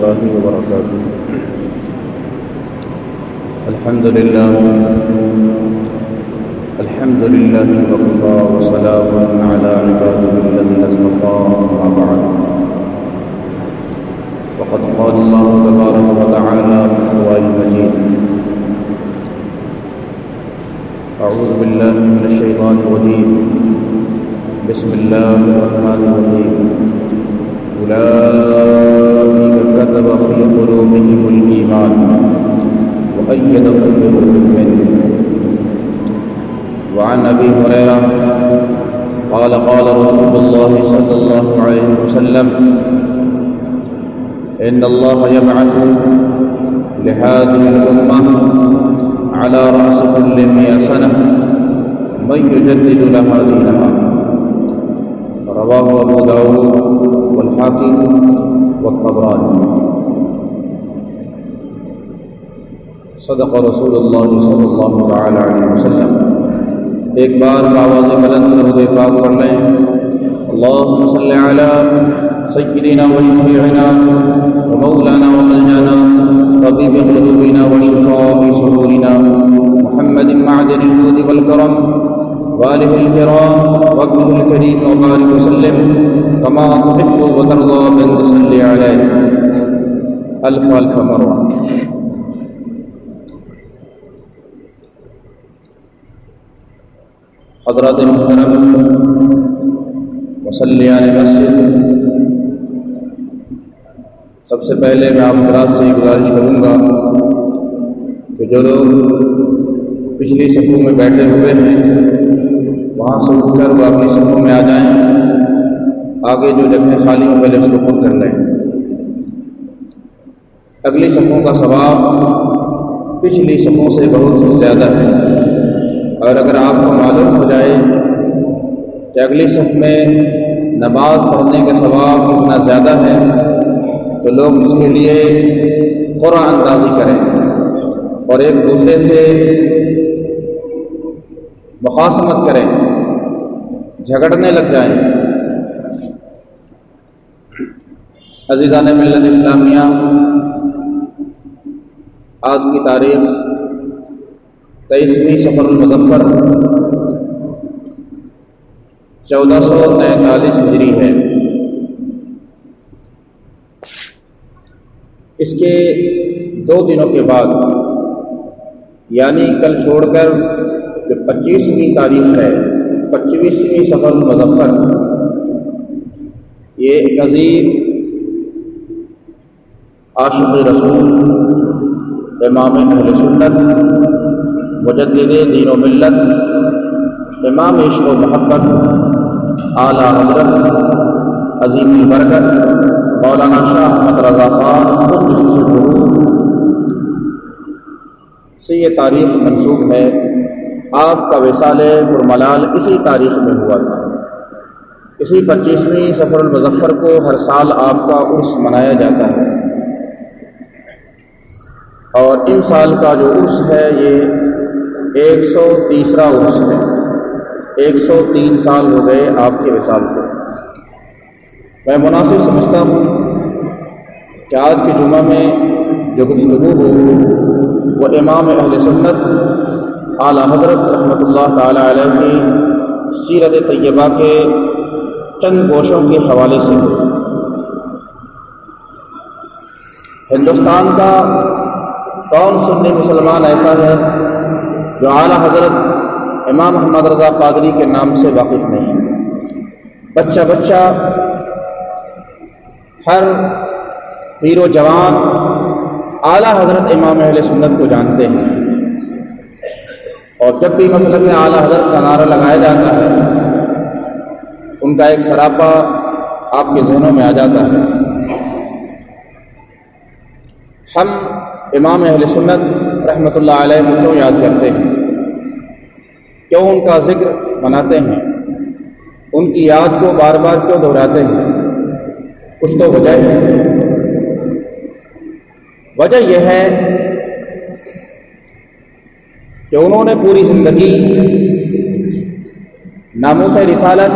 الله وبركاته. الحمد لله الحمد لله وكفى وسلام على عباده الذين اصطفى، أما بعد. وقد قال الله تبارك وتعالى في القرآن المجيد أعوذ بالله من الشيطان الرجيم. بسم الله الرحمن الرحيم. أولئك كتب في قلوبهم الإيمان وأيدهم بروح وعن أبي هريرة قال قال رسول الله صلى الله عليه وسلم إن الله يبعث لهذه الأمة على رأس كل مئة سنة من يجدد لها دينها. رواه أبو داود والحاكم والطبراني صدق رسول اللہ صلی اللہ تعالی علیہ وسلم. ایک بار آواز بلند درود پاک پڑھ لیں. اللهم صل على سيدنا وشفيعنا ومولانا وملجانا طبيب قلوبنا وشفاء صدورنا. محمد معدن الجود والكرم وآله الكرام، وابنه الكريم وبارك وسلم، كما تحب وترضى بن تصلي عليه. ألف ألف مرة. حضرات محترم مسلیان مسجد. سب سے پہلے میں آپ حضرات سے یہ گزارش کروں گا کہ جو لوگ پچھلی صفوں میں بیٹھے ہوئے ہیں وہاں سے اٹھ کر وہ اپنی صفوں میں آ جائیں۔ آگے جو جگہیں خالی ہوں، پہلے اس کو پر کر لیں۔ اگلی صفوں کا ثواب پچھلی صفوں سے بہت ہی زیادہ ہے۔ اور اگر آپ کو معلوم ہو جائے کہ اگلی صف میں نماز پڑھنے کا ثواب اتنا زیادہ ہے، تو لوگ اس کے لیے قرآن اندازی کریں۔ اور ایک دوسرے سے مخاصمت کریں۔ جھگڑنے لگ جائیں۔ عزیزان ملت اسلامیہ، آج کی تاریخ تیئیسویں سفر المظفر، چودہ سو تینتالیس ہجری ہے۔ اس کے دو دنوں کے بعد یعنی کل چھوڑ کر جو پچیسویں تاریخ ہے پچیسویں سفر المظفر یہ ایک عظیم عاشق رسول، امام اہل سنت، مجدد دین و ملت، امام عشق و محبت، اعلیٰ حضرت، عظیم البرکت، مولانا شاہ احمد رضا خان خود سے یہ تاریخ منسوخ ہے۔ آپ کا وصال پرملال اسی تاریخ میں ہوا تھا۔ اسی پچیسویں سفر المظفر کو ہر سال آپ کا عرس منایا جاتا ہے۔ اور ان سال کا جو عرس ہے، یہ ایک سو تیسرا عرس ہے۔ ایک سو تین سال ہو گئے آپ کے وصال کو۔ میں مناسب سمجھتا ہوں کہ آج کے جمعہ میں جو گفتگو ہو، وہ امام اہل سنت اعلیٰ حضرت رحمۃ اللہ تعالیٰ علیہ کی سیرت طیبہ کے چند گوشوں کے حوالے سے ہو ہندوستان کا کون سنی مسلمان ایسا ہے جو اعلیٰ حضرت امام محمد رضا قادری کے نام سے واقف نہیں بچہ بچہ، ہر پیر و جوان اعلیٰ حضرت امام اہل سنت کو جانتے ہیں۔ اور جب بھی مسلک اعلیٰ حضرت کا نعرہ لگایا جاتا ہے، ان کا ایک سراپا آپ کے ذہنوں میں آ جاتا ہے۔ ہم امام اہل سنت رحمۃ اللہ علیہ کو کیوں یاد کرتے ہیں؟ کیوں ان کا ذکر مناتے ہیں؟ ان کی یاد کو بار بار کیوں دہراتے ہیں؟ کچھ تو وجہ ہے۔ وجہ یہ ہے کہ انہوں نے پوری زندگی ناموس رسالت،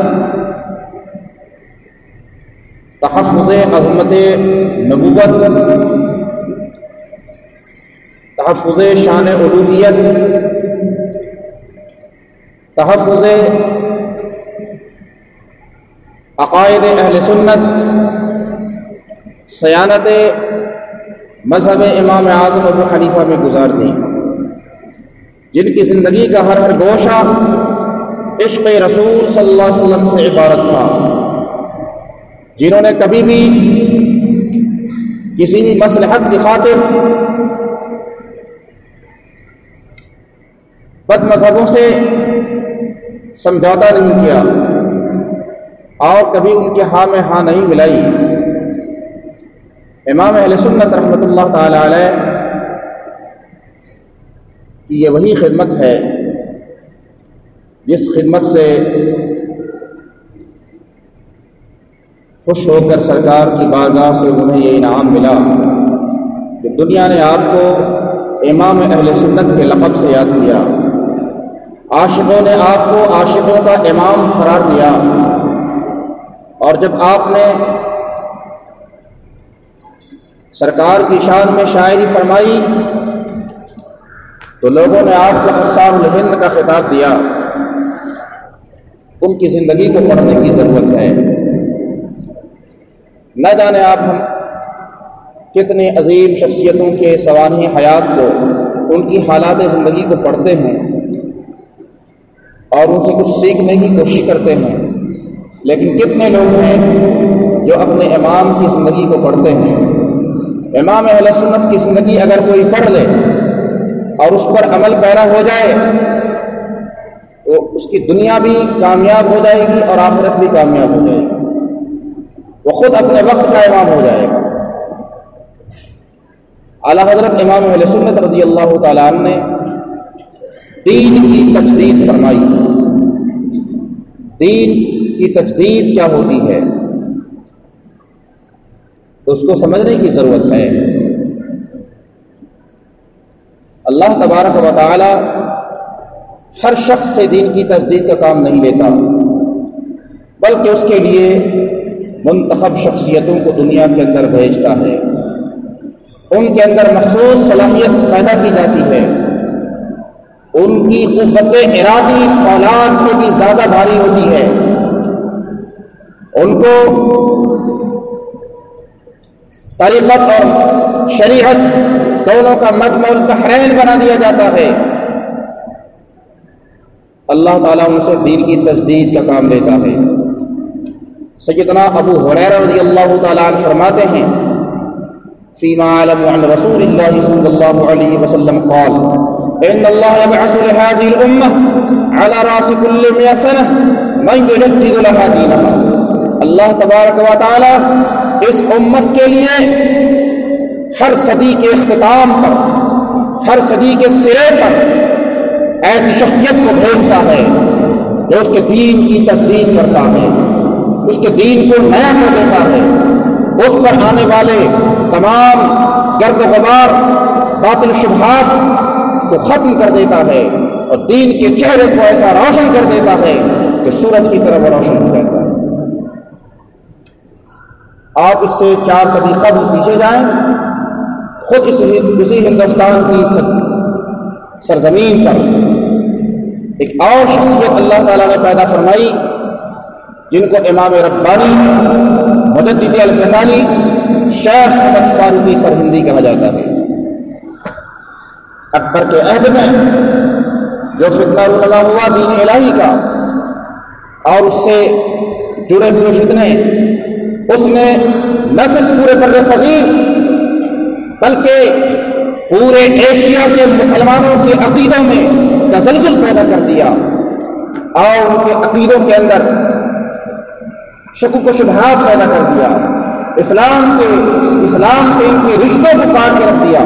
تحفظ عظمت نبوت، تحفظ شان الوحیت تحفظ عقائد اہل سنت، سیانت مذہب امام اعظم ابو حنیفہ میں گزار دی۔ جن کی زندگی کا ہر ہر گوشہ عشق رسول صلی اللہ علیہ وسلم سے عبارت تھا۔ جنہوں نے کبھی بھی کسی بھی مسلحت کی خاطر بد مذہبوں سے سمجھوتا نہیں کیا اور کبھی ان کے ہاں میں ہاں نہیں ملائی۔ امام اہل سنت رحمۃ اللہ تعالی علیہ کی یہ وہی خدمت ہے جس خدمت سے خوش ہو کر سرکار کی بارگاہ سے انہیں یہ انعام ملا کہ دنیا نے آپ کو امام اہل سنت کے لقب سے یاد کیا، عاشقوں نے آپ کو عاشقوں کا امام قرار دیا اور جب آپ نے سرکار کی شان میں شاعری فرمائی تو لوگوں نے آپ کو قصار الہند کا خطاب دیا۔ ان کی زندگی کو پڑھنے کی ضرورت ہے۔ نہ جانے آپ ہم کتنے عظیم شخصیتوں کے سوانح حیات کو، ان کی حالات زندگی کو پڑھتے ہیں اور ان سے کچھ سیکھنے کی کوشش کرتے ہیں۔ لیکن کتنے لوگ ہیں جو اپنے امام کی زندگی کو پڑھتے ہیں؟ امام اہل سنت کی زندگی اگر کوئی پڑھ لے اور اس پر عمل پیرا ہو جائے تو اس کی دنیا بھی کامیاب ہو جائے گی اور آخرت بھی کامیاب ہو جائے گی۔ وہ خود اپنے وقت کا امام ہو جائے گا۔ اعلیٰ حضرت امام اہل سنت رضی اللہ تعالیٰ عنہ نے دین کی تجدید فرمائی۔ دین کی تجدید کیا ہوتی ہے؟ اس کو سمجھنے کی ضرورت ہے۔ اللہ تبارک و تعالی ہر شخص سے دین کی تجدید کا کام نہیں لیتا، بلکہ اس کے لیے منتخب شخصیتوں کو دنیا کے اندر بھیجتا ہے۔ ان کے اندر مخصوص صلاحیت پیدا کی جاتی ہے۔ ان کی قوت ارادی فولاد سے بھی زیادہ بھاری ہوتی ہے۔ ان کو طریقت اور شریعت دونوں کا مجمع البحرین بنا دیا جاتا ہے۔ اللہ تعالیٰ ان سے دین کی تجدید کا کام لیتا ہے۔ سیدنا ابو حریر رضی اللہ تعالیٰ عنہ فرماتے ہیں فيما علم عن رسول الله صلى الله عليه وسلم قال إن الله يبعث لهذه الأمة على رأس كل مئة سنة من يجدد لها دينها اللہ تبارک و تعالی اس امت کے لیے ہر صدی کے اختتام پر، ہر صدی کے سرے پر ایسی شخصیت کو بھیجتا ہے جو اس کے دین کی تجدید کرتا ہے، اس کے دین کو نیا کر دیتا ہے۔ اس پر آنے والے تمام گرد و غبار، باطل شبہات کو ختم کر دیتا ہے اور دین کے چہرے کو ایسا روشن کر دیتا ہے کہ سورج کی طرح وہ روشن ہو جاتا ہے۔ آپ اس سے چار صدی قبل پیچھے جائیں۔ خود اس اسی ہندوستان کی سرزمین پر ایک اور شخصیت اللہ تعالیٰ نے پیدا فرمائی، جن کو امام ربانی مجدد الفسانی شیخ احمد فاروقی سرہندی کہا جاتا ہے۔ اکبر کے عہد میں جو فتنہ رونما ہوا دین الہی کا، اور اس سے جڑے ہوئے فتنے اس نے نہ صرف پورے بر صغیر بلکہ پورے ایشیا کے مسلمانوں کے عقیدوں میں تسلسل پیدا کر دیا اور ان کے عقیدوں کے اندر شکو و شبہات پیدا کر دیا۔ اسلام کے اسلام سے ان کے رشتوں کو کاٹ کے رکھ دیا۔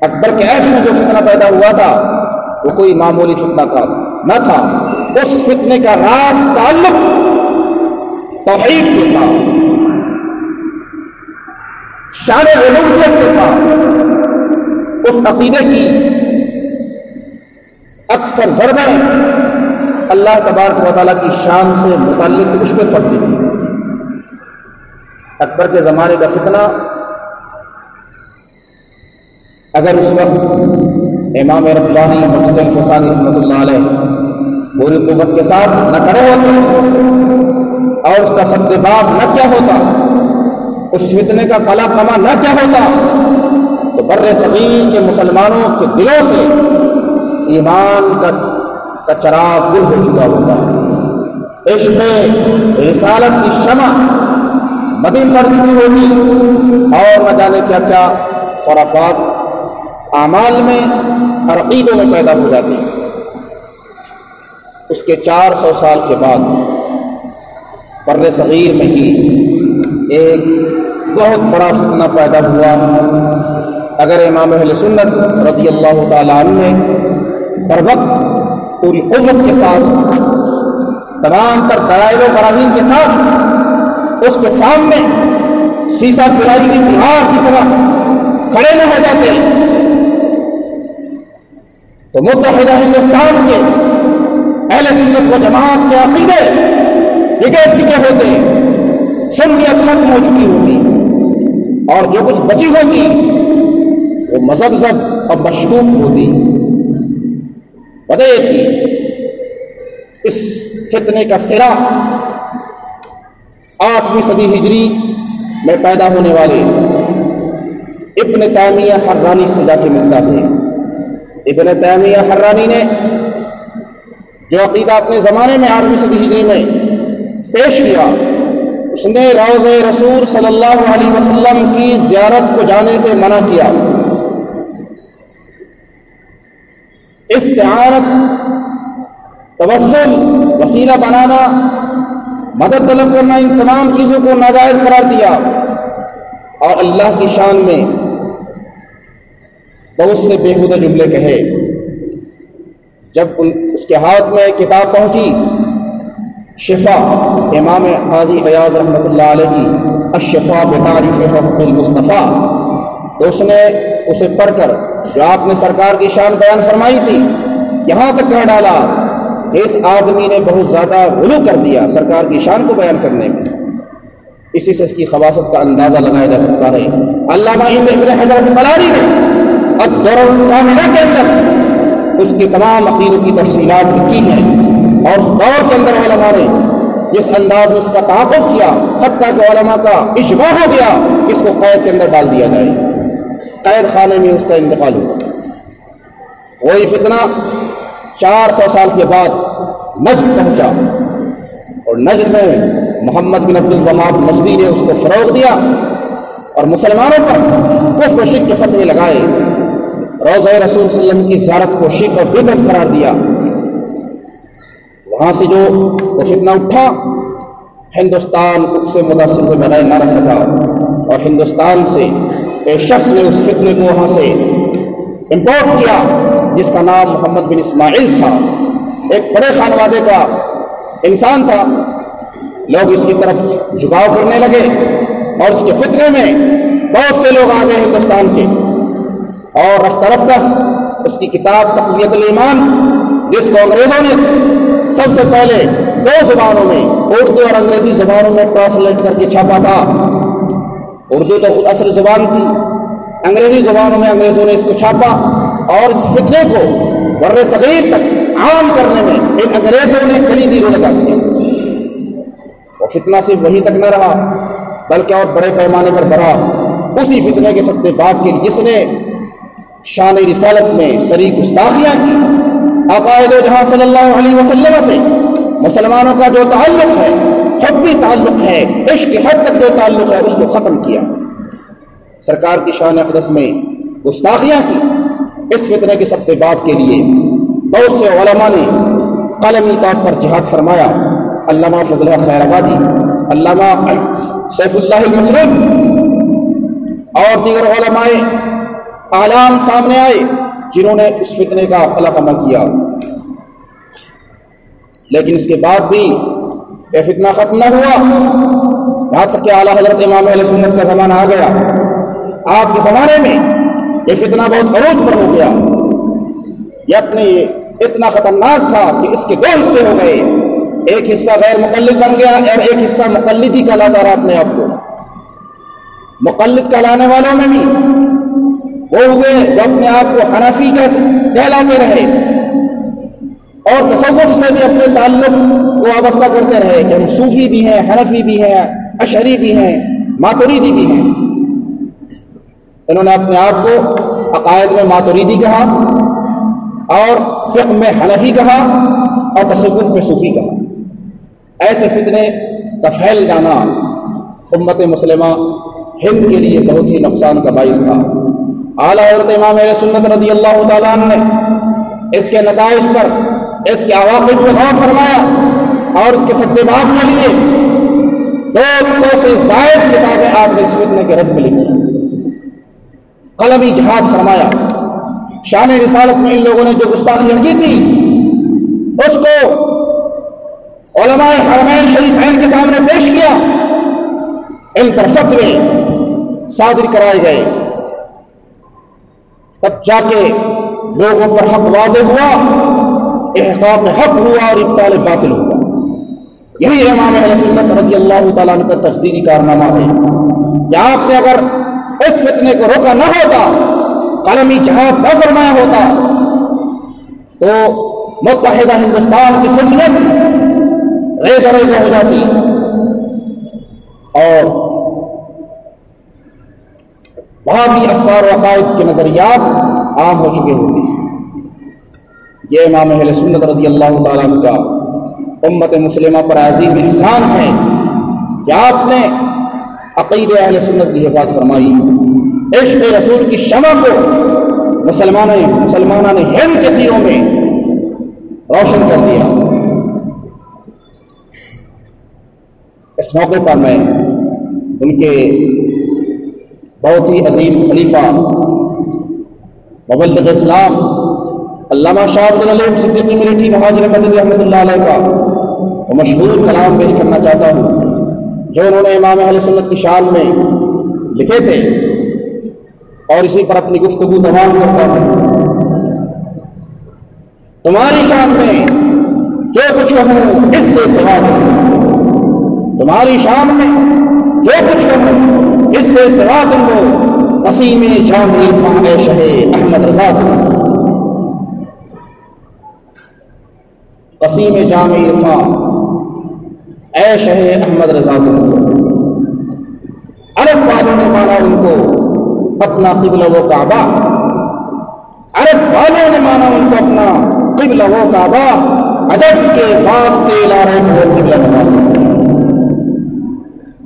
اکبر کے عہد میں جو فتنہ پیدا ہوا تھا، وہ کوئی معمولی فتنہ کا نہ تھا۔ اس فتنے کا راز تعلق توحید سے تھا۔ شان علویت سے تھا۔ اس عقیدے کی اکثر ضربیں اللہ تبارک و تعالیٰ کی شان سے متعلق اس پہ پڑتی تھی۔ اکبر کے زمانے کا فتنہ، اگر اس وقت امام ربانی مجد الفسانی رحمۃ اللہ علیہ پوری قوت کے ساتھ نہ کھڑے ہوتے اور اس کا سب باب نہ کیا ہوتا؟ اس فتنے کا کلا کما نہ کیا ہوتا؟ تو بر صغیر کے مسلمانوں کے دلوں سے ایمان کا چراغ گل ہو چکا ہوتا عشق رسالت کی شمع مدین پڑ چکی ہوگی۔ اور نہ جانے کیا کیا خرافات اعمال میں اور عقیدوں میں پیدا ہو جاتی۔ اس کے چار سو سال کے بعد بر صغیر میں ہی ایک بہت بڑا فتنہ پیدا ہوا۔ اگر امام اہل سنت رضی اللہ تعالیٰ عنہ نے بر وقت پوری قوت کے ساتھ، تمام تر دلائل و براہین کے ساتھ، اس کے سامنے سیسا پلائی کی بہار کی طرح کھڑے نہ ہو جاتے، تو متحدہ ہندوستان کے اہل سنت و جماعت کے عقیدے بگیفٹ کے ہوتے سنیت ختم ہو چکی ہوگی۔ اور جو کچھ بچی ہوگی، وہ مذہب سب اور مشکوک ہوتی وجہ یہ تھی اس فتنے کا سرا آٹھویں صدی ہجری میں پیدا ہونے والے ابن تعمیہ حرانی سے جا کے ملتا ہے ابن تعمیہ حرانی نے جو عقیدہ اپنے زمانے میں آٹھویں صدی ہجری میں پیش کیا۔ اس نے روز رسول صلی اللہ علیہ وسلم کی زیارت کو جانے سے منع کیا۔ استعارت تبسل وسیلہ بنانا، مدد طلب کرنا، ان تمام چیزوں کو ناجائز قرار دیا۔ اور اللہ کی شان میں بہت سے بےحدہ جملے کہے۔ جب اس کے ہاتھ میں کتاب پہنچی شفا، امام قاضی ایاز رحمۃ اللہ علیہ کی اشفا بتعریف حق المصطفیٰ۔ اس نے اسے پڑھ کر جو آپ نے سرکار کی شان بیان فرمائی تھی، یہاں تک کہہ ڈالا کہ اس آدمی نے بہت زیادہ غلو کر دیا سرکار کی شان کو بیان کرنے میں۔ اسی سے اس کی خواصت کا اندازہ لگایا جا سکتا ہے۔ علامہ ابن حضرت اسملانی نے الدور الکامرہ کے اندر اس کے تمام عقیدوں کی تفصیلات کی ہیں۔ اور اس دور کے اندر علماء نے جس انداز میں اس کا تعاقب کیا، حتیٰ کہ علماء کا اجماع ہو گیا، اس کو قید کے اندر ڈال دیا جائے۔ قید خانے میں اس کا انتقال ہوا وہی فتنہ چار سو سال کے بعد نجد پہنچا۔ اور نجد میں محمد بن عبد الوہاب نجدی نے اس کو فروغ دیا۔ اور مسلمانوں پر کفر و شک کے فتوے لگائے۔ روزہ رسول صلی اللہ علیہ وسلم کی زیارت کو شک اور بدت قرار دیا۔ وہاں سے جو وہ فتنہ اٹھا، ہندوستان اس سے متاثر ہوئے بغیر نہ رہ سکا۔ اور ہندوستان سے ایک شخص نے اس فتنے کو وہاں سے امپورٹ کیا، جس کا نام محمد بن اسماعیل تھا۔ ایک بڑے خانوادے کا انسان تھا۔ لوگ اس کی طرف جھکاؤ کرنے لگے اور اس کے فطرے میں بہت سے لوگ آ گئے ہندوستان کے۔ اور رفتہ رفتہ اس کی کتاب تقویت الایمان جس کو انگریزوں نے سب سے پہلے دو زبانوں میں، اردو اور انگریزی زبانوں میں ٹرانسلیٹ کر کے چھاپا تھا۔ اردو تو خود اصل زبان تھی۔ انگریزی زبانوں میں انگریزوں نے اس کو چھاپا اور اس فتنے کو بر صغیر تک عام کرنے میں ان انگریزوں نے کلیدی رول ادا کیا وہ فتنہ صرف وہی تک نہ رہا، بلکہ اور بڑے پیمانے پر بڑھا۔ اسی فتنے کے سب بات کے جس نے شان رسالت میں سری گستاخیاں کی عقائد جہاں صلی اللہ علیہ وسلم سے مسلمانوں کا جو تعلق ہے، حبی تعلق ہے، عشق حد تک جو تعلق ہے، اس کو ختم کیا۔ سرکار کی شان اقدس میں گستاخیاں کی اس فطرے کے سب بات کے لیے بہت سے علماء نے قلمی طور پر جہاد فرمایا۔ علامہ فضل خیر آبادی، علامہ سیف اللہ المسلم اور دیگر علماء اعلان سامنے آئے۔ جنہوں نے اس فتنے کا علقمہ کیا۔ لیکن اس کے بعد بھی یہ فتنہ ختم نہ ہوا۔ یہاں تک کہ اعلیٰ حضرت امام علیہ سنت کا زمانہ آ گیا۔ آپ کے زمانے میں یہ فتنہ بہت عروج پر ہو گیا۔ یہ اپنے اتنا خطرناک تھا کہ اس کے دو حصے ہو گئے۔ ایک حصہ غیر مقلد بن گیا اور ایک حصہ مقلد ہی کا لاتا رہا اپنے آپ کو۔ مقلد کہلانے والوں میں بھی۔ وہ ہوئے جو اپنے آپ کو حنفی کہلاتے رہے۔ اور تصوف سے بھی اپنے تعلق کو وابستہ کرتے رہے کہ ہم صوفی بھی ہیں، حنفی بھی ہیں اشری بھی ہیں، ماتوریدی بھی ہیں۔ انہوں نے اپنے آپ کو عقائد میں ماتوریدی کہا اور فقہ میں حنفی کہا اور تصوف میں صوفی کہا۔ ایسے فتنے کا پھیل جانا امت مسلمہ ہند کے لیے بہت ہی نقصان کا باعث تھا۔ اعلیٰ عورت امام علیہ سنت رضی اللہ تعالیٰ نے اس کے نتائج پر، اس کے عواقب میں غور فرمایا اور اس کے سکتے باپ کے لیے دو سو سے زائد کتابیں آپ نے اس فتنے کے رد میں لکھی قلمی جہاد فرمایا۔ شان رسالت میں ان لوگوں نے جو گستاخی کی تھی، اس کو علماء حرمین شریفین کے سامنے پیش کیا۔ ان پر فتوے صادر کرائے گئے۔ تب جا کے لوگوں پر حق واضح ہوا، احقاق حق ہوا اور ابتال باطل ہوا۔ یہی امام سنت رضی اللہ تعالیٰ کا تصدیقی کارنامہ ہے۔ کہ آپ نے اگر اس فتنے کو روکا نہ ہوتا، قلمی جہاد نہ فرمایا ہوتا، تو متحدہ ہندوستان کی سنت ریزہ ریزہ ہو جاتی اور وہاں بھی افکار و عقائد کے نظریات عام ہو چکے ہوتے ہیں۔ یہ امام اہل سنت رضی اللہ تعالیٰ کا امت مسلمہ پر عظیم احسان ہے کہ آپ نے عقید اہل سنت کی حفاظت فرمائی۔ عشق رسول کی شمع کو مسلمان مسلمانہ نے ہند کے سیروں میں روشن کر دیا۔ اس موقع پر میں ان کے بہت ہی عظیم خلیفہ مبلغ اسلام علامہ شاہ عبد العلیم صدیقی ملٹھی مہاجر مدنی رحمۃ اللہ علیہ کا وہ مشہور کلام پیش کرنا چاہتا ہوں، جو انہوں نے امام اہل سنت کی شان میں لکھے تھے۔ اور اسی پر اپنی گفتگو تمام کرتا ہوں۔ تمہاری شان میں جو کچھ کہوں، اس سے سوا تمہاری شان میں جو کچھ کہوں اس سے سوا تم ہو قسیم جام عرفان اے شہ احمد رضا۔ قسیم جام عرفان، اے شہ احمد رضا۔ عرب والوں نے مانا ان کو اپنا قبل و کعبہ۔ عرب والوں نے مانا ان کو اپنا قبل و کعبہ۔ عجب کے واسطے لا رہے کو قبل بنا۔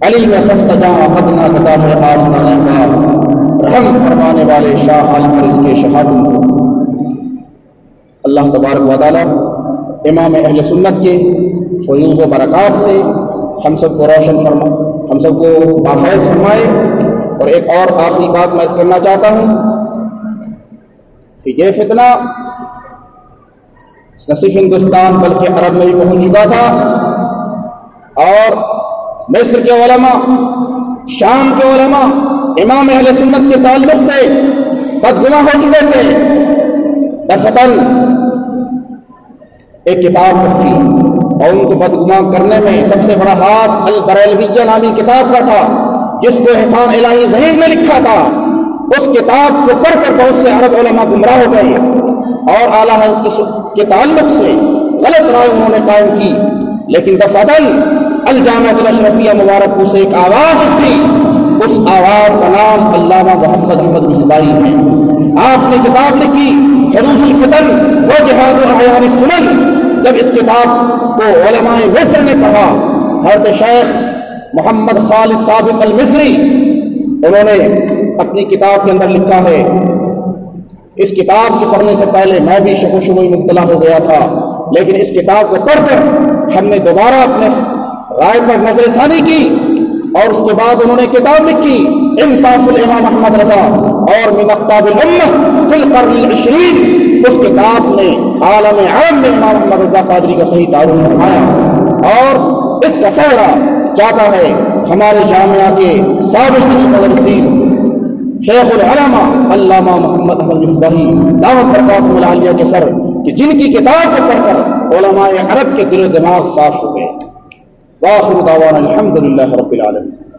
علی میں خست جہاں مدنا کتا ہے آسمان کا رحم فرمانے والے شاہ عالم پر اس کے شہادوں کو۔ اللہ تبارک و تعالی امام اہل سنت کے فیوز و برکات سے ہم سب کو روشن فرما ہم سب کو بافیض فرمائے۔ اور ایک اور آخری بات میں کرنا چاہتا ہوں کہ یہ فتنہ نہ صرف ہندوستان بلکہ عرب میں بھی پہنچ چکا تھا اور مصر کے علماء، شام کے علماء، امام اہل سنت کے تعلق سے بدگما ہو چکے تھے۔ دفتن ایک کتاب پہنچی اور ان کو بدگما کرنے میں سب سے بڑا ہاتھ البریلویہ نامی کتاب کا تھا، جس کو احسان الہی ذہین میں لکھا تھا۔ اس کتاب کو پڑھ کر بہت سے عرب علماء گمراہ ہو گئے اور اعلیٰ حضرت کے تعلق سے غلط رائے انہوں نے قائم کی۔ لیکن دفعتاً الجامع الاشرفیہ مبارک کو سے ایک آواز اٹھی اس آواز کا نام علامہ محمد احمد مصبائی ہے۔ آپ نے کتاب لکھی، حروف الفتن و جہاد و احیان سنن جب اس کتاب کو علماء مصر نے پڑھا، حضرت شیخ محمد خالد ثابت المصری، انہوں نے اپنی کتاب کے اندر لکھا ہے، اس کتاب کے پڑھنے سے پہلے میں بھی شکو شبوئی مبتلا ہو گیا تھا، لیکن اس کتاب کو پڑھ کر ہم نے دوبارہ اپنے رائے پر نظر ثانی کی اور اس کے بعد انہوں نے کتاب لکھی، انصاف الامام احمد رضا اور من اقتاب الامہ فی القرن العشرین۔ اس کتاب نے عالم عام میں امام محمد رضا قادری کا صحیح تعارف فرمایا۔ اور اس کا سہرا چاہتا ہے ہمارے جامعہ کے سابق مدرسین، شیخ العلامہ علامہ محمد احمد مصباحی، دعوت برکات ملالیہ کے سر، کہ جن کی کتاب کو پڑھ کر علماء عرب کے دل و دماغ صاف ہو گئے۔ واخر دعوانا الحمد للہ رب العالمین۔